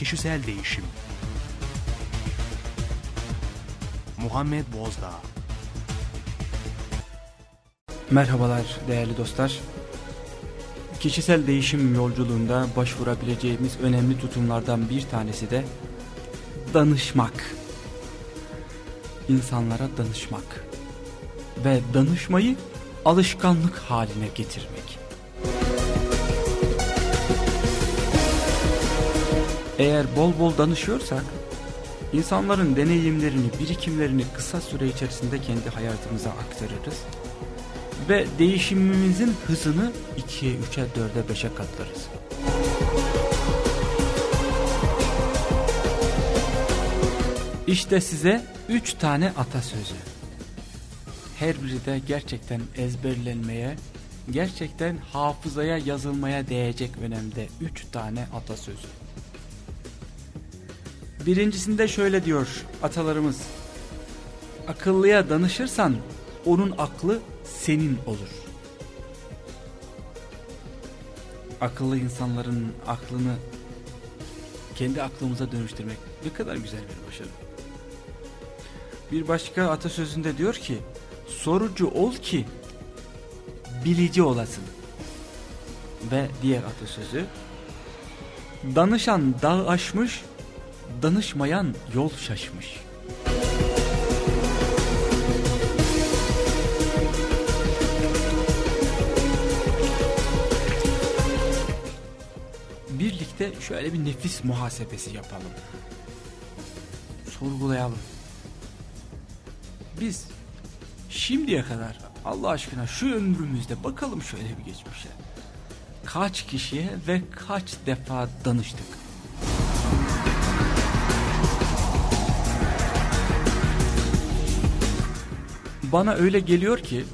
Kişisel Değişim Muhammed Bozdağ Merhabalar değerli dostlar. Kişisel değişim yolculuğunda başvurabileceğimiz önemli tutumlardan bir tanesi de danışmak. İnsanlara danışmak ve danışmayı alışkanlık haline getirmek. Eğer bol bol danışıyorsak, insanların deneyimlerini, birikimlerini kısa süre içerisinde kendi hayatımıza aktarırız ve değişimimizin hızını 2'ye, 3'e, 4'e, 5'e katlarız. İşte size 3 tane atasözü. Her biri de gerçekten ezberlenmeye, gerçekten hafızaya yazılmaya değecek önemde 3 tane atasözü. Birincisinde şöyle diyor atalarımız. Akıllıya danışırsan onun aklı senin olur. Akıllı insanların aklını kendi aklımıza dönüştürmek ne kadar güzel bir başarı. Bir başka atasözünde diyor ki sorucu ol ki bilici olasın. Ve diğer atasözü danışan dağ aşmış danışmayan yol şaşmış. Birlikte şöyle bir nefis muhasebesi yapalım. Sorgulayalım. Biz şimdiye kadar Allah aşkına şu ömrümüzde bakalım şöyle bir geçmişe. Kaç kişiye ve kaç defa danıştık? Bana öyle geliyor ki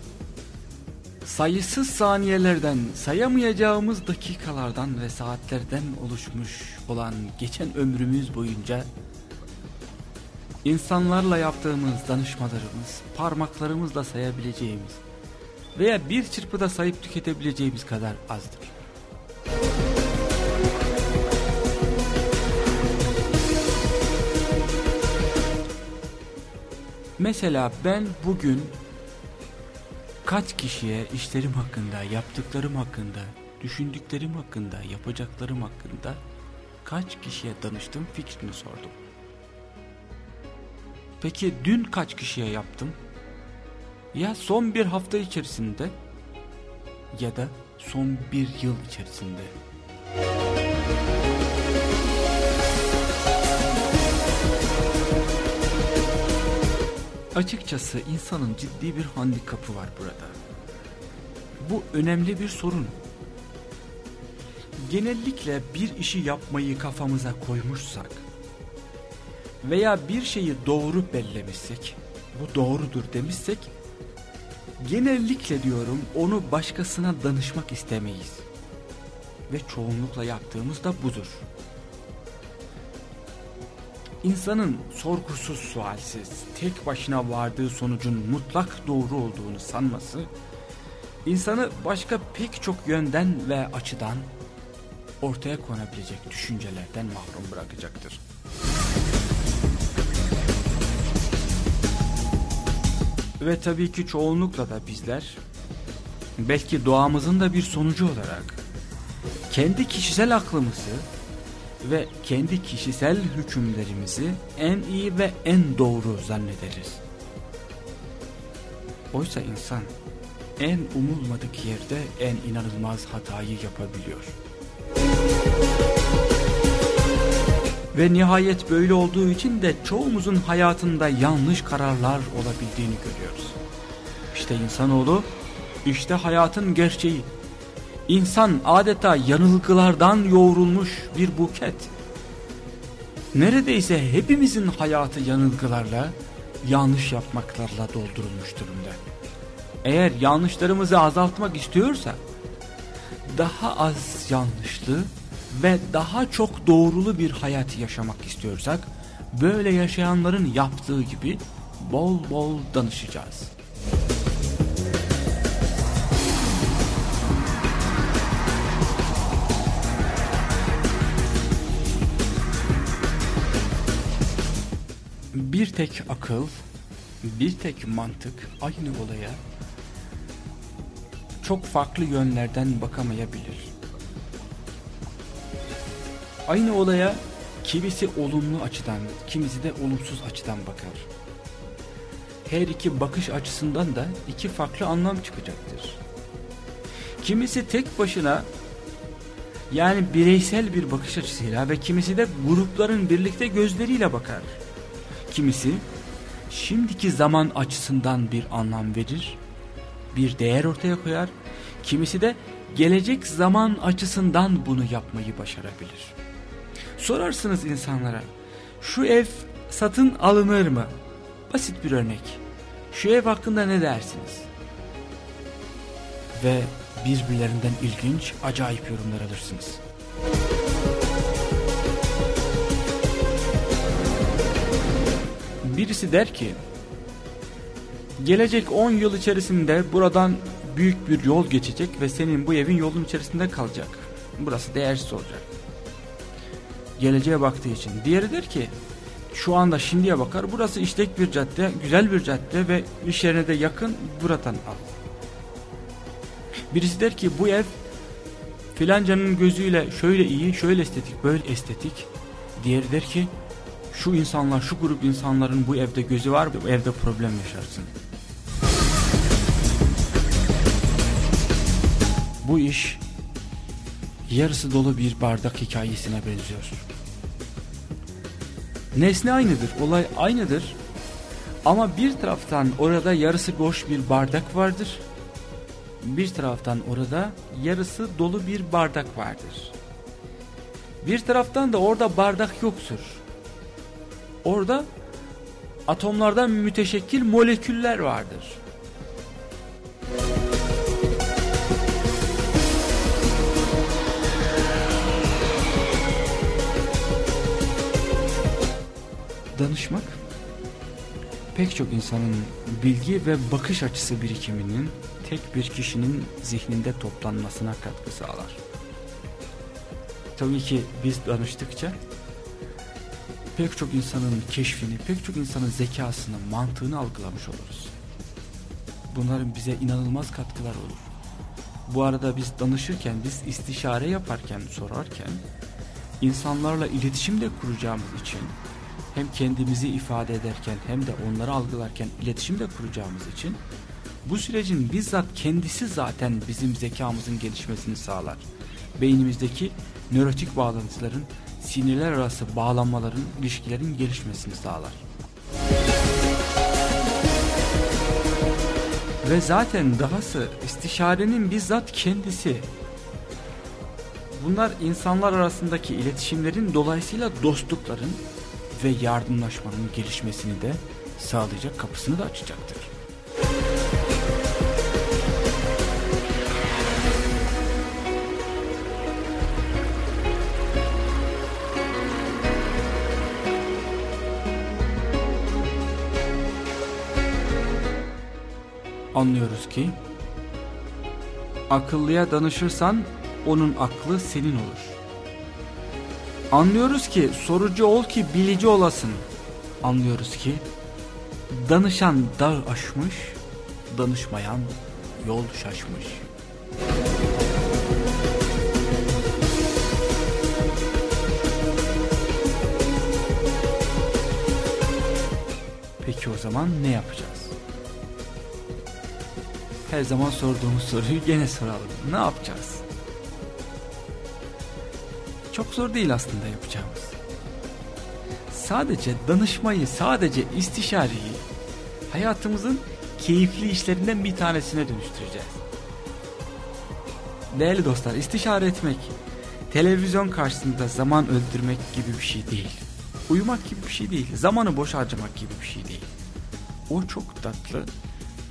sayısız saniyelerden sayamayacağımız dakikalardan ve saatlerden oluşmuş olan geçen ömrümüz boyunca insanlarla yaptığımız danışmalarımız parmaklarımızla sayabileceğimiz veya bir çırpıda sayıp tüketebileceğimiz kadar azdır. Mesela ben bugün kaç kişiye işlerim hakkında, yaptıklarım hakkında, düşündüklerim hakkında, yapacaklarım hakkında kaç kişiye danıştım fikrini sordum. Peki dün kaç kişiye yaptım? Ya son bir hafta içerisinde ya da son bir yıl içerisinde. Açıkçası insanın ciddi bir handikapı var burada. Bu önemli bir sorun. Genellikle bir işi yapmayı kafamıza koymuşsak veya bir şeyi doğru bellemişsek, bu doğrudur demişsek, genellikle diyorum onu başkasına danışmak istemeyiz. Ve çoğunlukla yaptığımız da budur. İnsanın sorgusuz sualsiz tek başına vardığı sonucun mutlak doğru olduğunu sanması, insanı başka pek çok yönden ve açıdan ortaya konabilecek düşüncelerden mahrum bırakacaktır. Ve tabii ki çoğunlukla da bizler, belki doğamızın da bir sonucu olarak, kendi kişisel aklımızı ve kendi kişisel hükümlerimizi en iyi ve en doğru zannederiz. Oysa insan en umulmadık yerde en inanılmaz hatayı yapabiliyor. Ve nihayet böyle olduğu için de çoğumuzun hayatında yanlış kararlar olabildiğini görüyoruz. İşte insanoğlu, işte hayatın gerçeği. İnsan adeta yanılgılardan yoğrulmuş bir buket. Neredeyse hepimizin hayatı yanılgılarla, yanlış yapmaklarla doldurulmuş durumda. Eğer yanlışlarımızı azaltmak istiyorsak, daha az yanlışlı ve daha çok doğrulu bir hayat yaşamak istiyorsak, böyle yaşayanların yaptığı gibi bol bol danışacağız. Tek akıl, bir tek mantık aynı olaya çok farklı yönlerden bakamayabilir. Aynı olaya kimisi olumlu açıdan, kimisi de olumsuz açıdan bakar. Her iki bakış açısından da iki farklı anlam çıkacaktır. Kimisi tek başına yani bireysel bir bakış açısıyla ve kimisi de grupların birlikte gözleriyle bakar. Kimisi şimdiki zaman açısından bir anlam verir, bir değer ortaya koyar. Kimisi de gelecek zaman açısından bunu yapmayı başarabilir. Sorarsınız insanlara, şu ev satın alınır mı? Basit bir örnek. Şu ev hakkında ne dersiniz? Ve birbirlerinden ilginç, acayip yorumlar alırsınız. Birisi der ki, gelecek 10 yıl içerisinde buradan büyük bir yol geçecek ve senin bu evin yolun içerisinde kalacak. Burası değersiz olacak. Geleceğe baktığı için. Diğeri der ki, şu anda şimdiye bakar, burası işlek bir cadde, güzel bir cadde ve iş yerine de yakın, buradan al. Birisi der ki bu ev filancanın gözüyle şöyle iyi, şöyle estetik, böyle estetik. Diğeri der ki şu insanlar, şu grup insanların bu evde gözü var, bu evde problem yaşarsın. Bu iş yarısı dolu bir bardak hikayesine benziyor. Nesne aynıdır, olay aynıdır. Ama bir taraftan orada yarısı boş bir bardak vardır bir taraftan orada yarısı dolu bir bardak vardır. Bir taraftan da orada bardak yoktur. Orada atomlardan müteşekkil moleküller vardır. Danışmak pek çok insanın bilgi ve bakış açısı birikiminin tek bir kişinin zihninde toplanmasına katkı sağlar. Tabii ki biz danıştıkça pek çok insanın keşfini, pek çok insanın zekasını, mantığını algılamış oluruz. Bunların bize inanılmaz katkılar olur. Bu arada biz danışırken, biz istişare yaparken, sorarken insanlarla iletişim de kuracağımız için hem kendimizi ifade ederken hem de onları algılarken iletişim de kuracağımız için bu sürecin bizzat kendisi zaten bizim zekamızın gelişmesini sağlar. Beynimizdeki nörotik bağlantıların, sinirler arası bağlanmaların, ilişkilerin gelişmesini sağlar. Ve zaten dahası istişarenin bizzat kendisi. Bunlar insanlar arasındaki iletişimlerin dolayısıyla dostlukların ve yardımlaşmanın gelişmesini de sağlayacak kapısını da açacaktır. Anlıyoruz ki akıllıya danışırsan onun aklı senin olur. Anlıyoruz ki sorucu ol ki bilici olasın. Anlıyoruz ki danışan dağ aşmış, danışmayan yol şaşmış. Peki o zaman ne yapacağız? Her zaman sorduğumuz soruyu gene soralım. Ne yapacağız? Çok zor değil aslında yapacağımız. Sadece danışmayı, sadece istişareyi hayatımızın keyifli işlerinden bir tanesine dönüştüreceğiz. Değerli dostlar, istişare etmek, televizyon karşısında zaman öldürmek gibi bir şey değil. Uyumak gibi bir şey değil, zamanı boş harcamak gibi bir şey değil. O çok tatlı,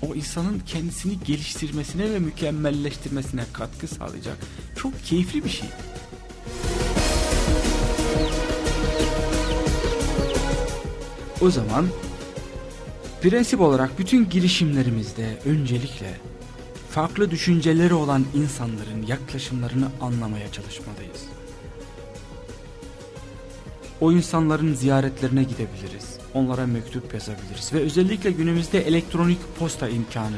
o insanın kendisini geliştirmesine ve mükemmelleştirmesine katkı sağlayacak çok keyifli bir şey. O zaman prensip olarak bütün girişimlerimizde öncelikle farklı düşünceleri olan insanların yaklaşımlarını anlamaya çalışmalıyız. O insanların ziyaretlerine gidebiliriz onlara mektup yazabiliriz. Ve özellikle günümüzde elektronik posta imkanı,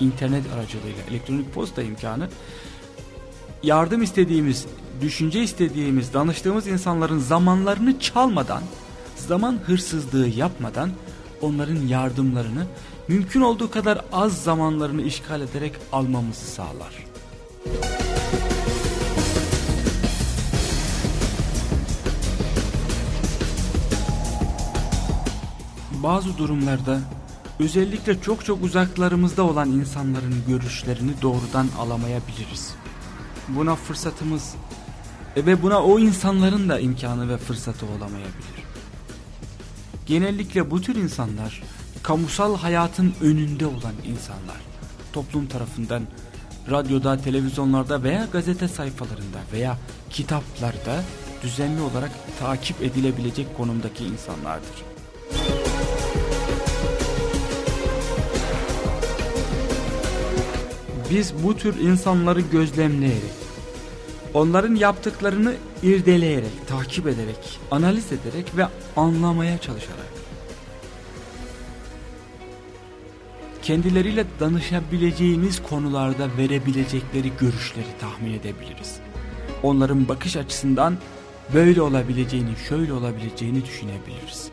internet aracılığıyla elektronik posta imkanı yardım istediğimiz, düşünce istediğimiz, danıştığımız insanların zamanlarını çalmadan, zaman hırsızlığı yapmadan onların yardımlarını mümkün olduğu kadar az zamanlarını işgal ederek almamızı sağlar. Bazı durumlarda özellikle çok çok uzaklarımızda olan insanların görüşlerini doğrudan alamayabiliriz. Buna fırsatımız ve buna o insanların da imkanı ve fırsatı olamayabilir. Genellikle bu tür insanlar kamusal hayatın önünde olan insanlar. Toplum tarafından radyoda, televizyonlarda veya gazete sayfalarında veya kitaplarda düzenli olarak takip edilebilecek konumdaki insanlardır. Biz bu tür insanları gözlemleyerek, onların yaptıklarını irdeleyerek, takip ederek, analiz ederek ve anlamaya çalışarak kendileriyle danışabileceğimiz konularda verebilecekleri görüşleri tahmin edebiliriz. Onların bakış açısından böyle olabileceğini, şöyle olabileceğini düşünebiliriz.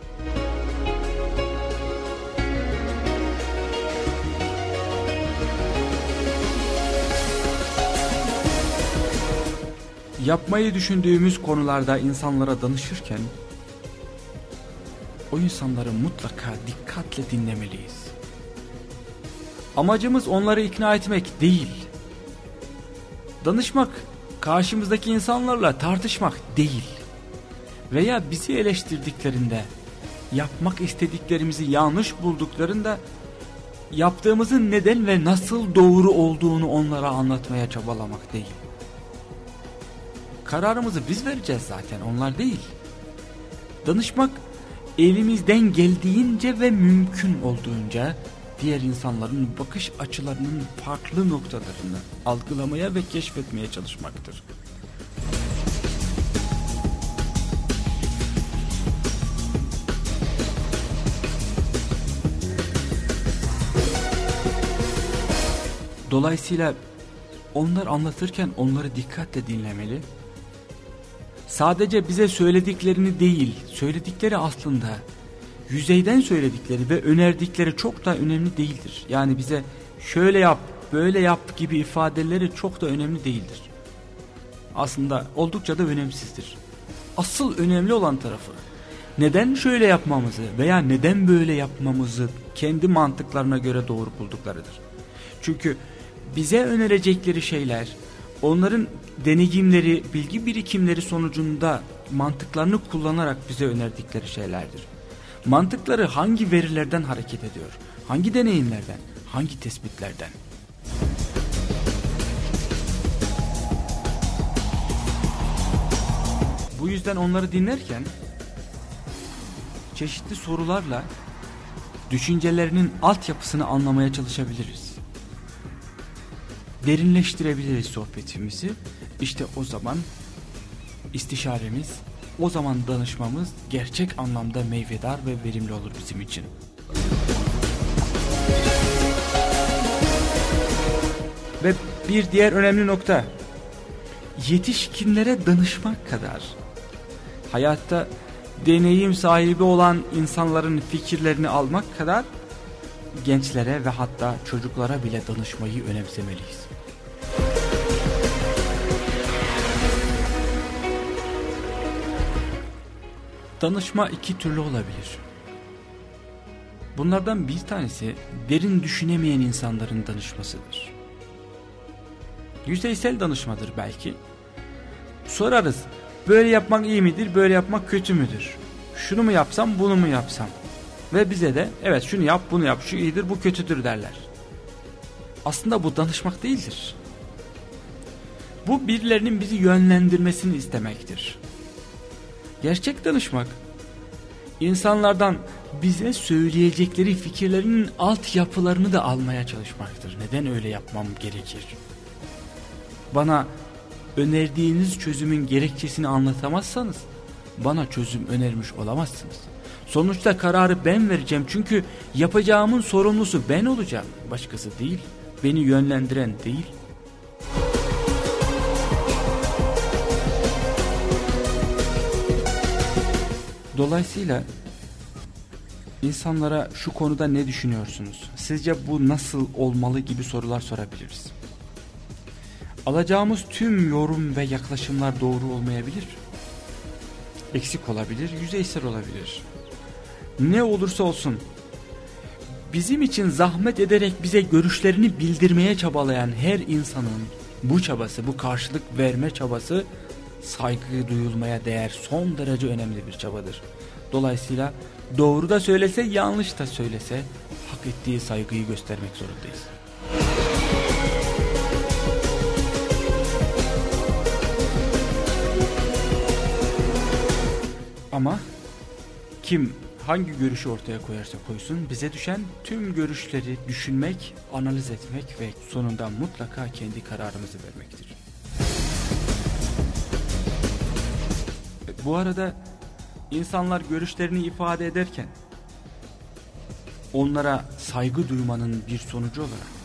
Yapmayı düşündüğümüz konularda insanlara danışırken o insanları mutlaka dikkatle dinlemeliyiz. Amacımız onları ikna etmek değil. Danışmak karşımızdaki insanlarla tartışmak değil. Veya bizi eleştirdiklerinde yapmak istediklerimizi yanlış bulduklarında yaptığımızın neden ve nasıl doğru olduğunu onlara anlatmaya çabalamak değil. Kararımızı biz vereceğiz zaten onlar değil. Danışmak elimizden geldiğince ve mümkün olduğunca diğer insanların bakış açılarının farklı noktalarını algılamaya ve keşfetmeye çalışmaktır. Dolayısıyla onlar anlatırken onları dikkatle dinlemeli. Sadece bize söylediklerini değil, söyledikleri aslında yüzeyden söyledikleri ve önerdikleri çok da önemli değildir. Yani bize şöyle yap, böyle yap gibi ifadeleri çok da önemli değildir. Aslında oldukça da önemsizdir. Asıl önemli olan tarafı neden şöyle yapmamızı veya neden böyle yapmamızı kendi mantıklarına göre doğru bulduklarıdır. Çünkü bize önerecekleri şeyler onların deneyimleri, bilgi birikimleri sonucunda mantıklarını kullanarak bize önerdikleri şeylerdir. Mantıkları hangi verilerden hareket ediyor? Hangi deneyimlerden? Hangi tespitlerden? Bu yüzden onları dinlerken çeşitli sorularla düşüncelerinin altyapısını anlamaya çalışabiliriz. Derinleştirebiliriz sohbetimizi. İşte o zaman istişaremiz o zaman danışmamız gerçek anlamda meyvedar ve verimli olur bizim için. Ve bir diğer önemli nokta yetişkinlere danışmak kadar hayatta deneyim sahibi olan insanların fikirlerini almak kadar gençlere ve hatta çocuklara bile danışmayı önemsemeliyiz. Danışma iki türlü olabilir. Bunlardan bir tanesi derin düşünemeyen insanların danışmasıdır. Yüzeysel danışmadır belki. Sorarız böyle yapmak iyi midir böyle yapmak kötü müdür? Şunu mu yapsam bunu mu yapsam? Ve bize de evet şunu yap bunu yap şu iyidir bu kötüdür derler. Aslında bu danışmak değildir. Bu birilerinin bizi yönlendirmesini istemektir. Gerçek danışmak insanlardan bize söyleyecekleri fikirlerinin altyapılarını da almaya çalışmaktır. Neden öyle yapmam gerekir? Bana önerdiğiniz çözümün gerekçesini anlatamazsanız bana çözüm önermiş olamazsınız. Sonuçta kararı ben vereceğim çünkü yapacağımın sorumlusu ben olacağım. Başkası değil. Beni yönlendiren değil. Dolayısıyla insanlara şu konuda ne düşünüyorsunuz? Sizce bu nasıl olmalı gibi sorular sorabiliriz. Alacağımız tüm yorum ve yaklaşımlar doğru olmayabilir. Eksik olabilir, yüzeysel olabilir. Ne olursa olsun bizim için zahmet ederek bize görüşlerini bildirmeye çabalayan her insanın bu çabası, bu karşılık verme çabası saygı duyulmaya değer son derece önemli bir çabadır. Dolayısıyla doğru da söylese yanlış da söylese hak ettiği saygıyı göstermek zorundayız. Ama kim hangi görüşü ortaya koyarsa koysun bize düşen tüm görüşleri düşünmek, analiz etmek ve sonunda mutlaka kendi kararımızı vermektir. Bu arada insanlar görüşlerini ifade ederken onlara saygı duymanın bir sonucu olarak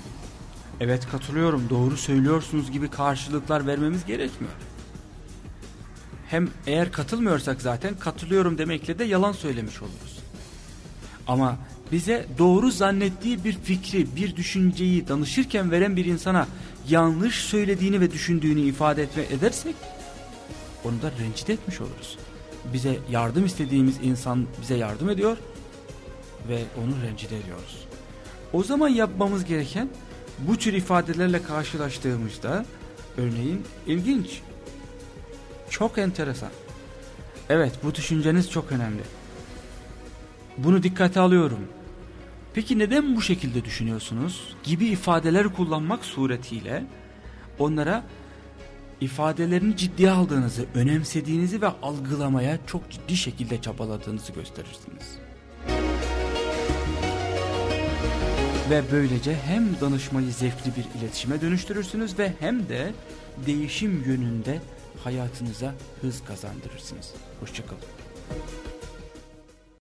evet katılıyorum doğru söylüyorsunuz gibi karşılıklar vermemiz gerekmiyor. Hem eğer katılmıyorsak zaten katılıyorum demekle de yalan söylemiş oluruz. Ama bize doğru zannettiği bir fikri, bir düşünceyi danışırken veren bir insana yanlış söylediğini ve düşündüğünü ifade etme edersek onu da rencide etmiş oluruz. Bize yardım istediğimiz insan bize yardım ediyor ve onu rencide ediyoruz. O zaman yapmamız gereken bu tür ifadelerle karşılaştığımızda örneğin ilginç, çok enteresan. Evet bu düşünceniz çok önemli. Bunu dikkate alıyorum. Peki neden bu şekilde düşünüyorsunuz? Gibi ifadeler kullanmak suretiyle onlara ifadelerini ciddiye aldığınızı, önemsediğinizi ve algılamaya çok ciddi şekilde çabaladığınızı gösterirsiniz. Ve böylece hem danışmayı zevkli bir iletişime dönüştürürsünüz ve hem de değişim yönünde hayatınıza hız kazandırırsınız. Hoşçakalın.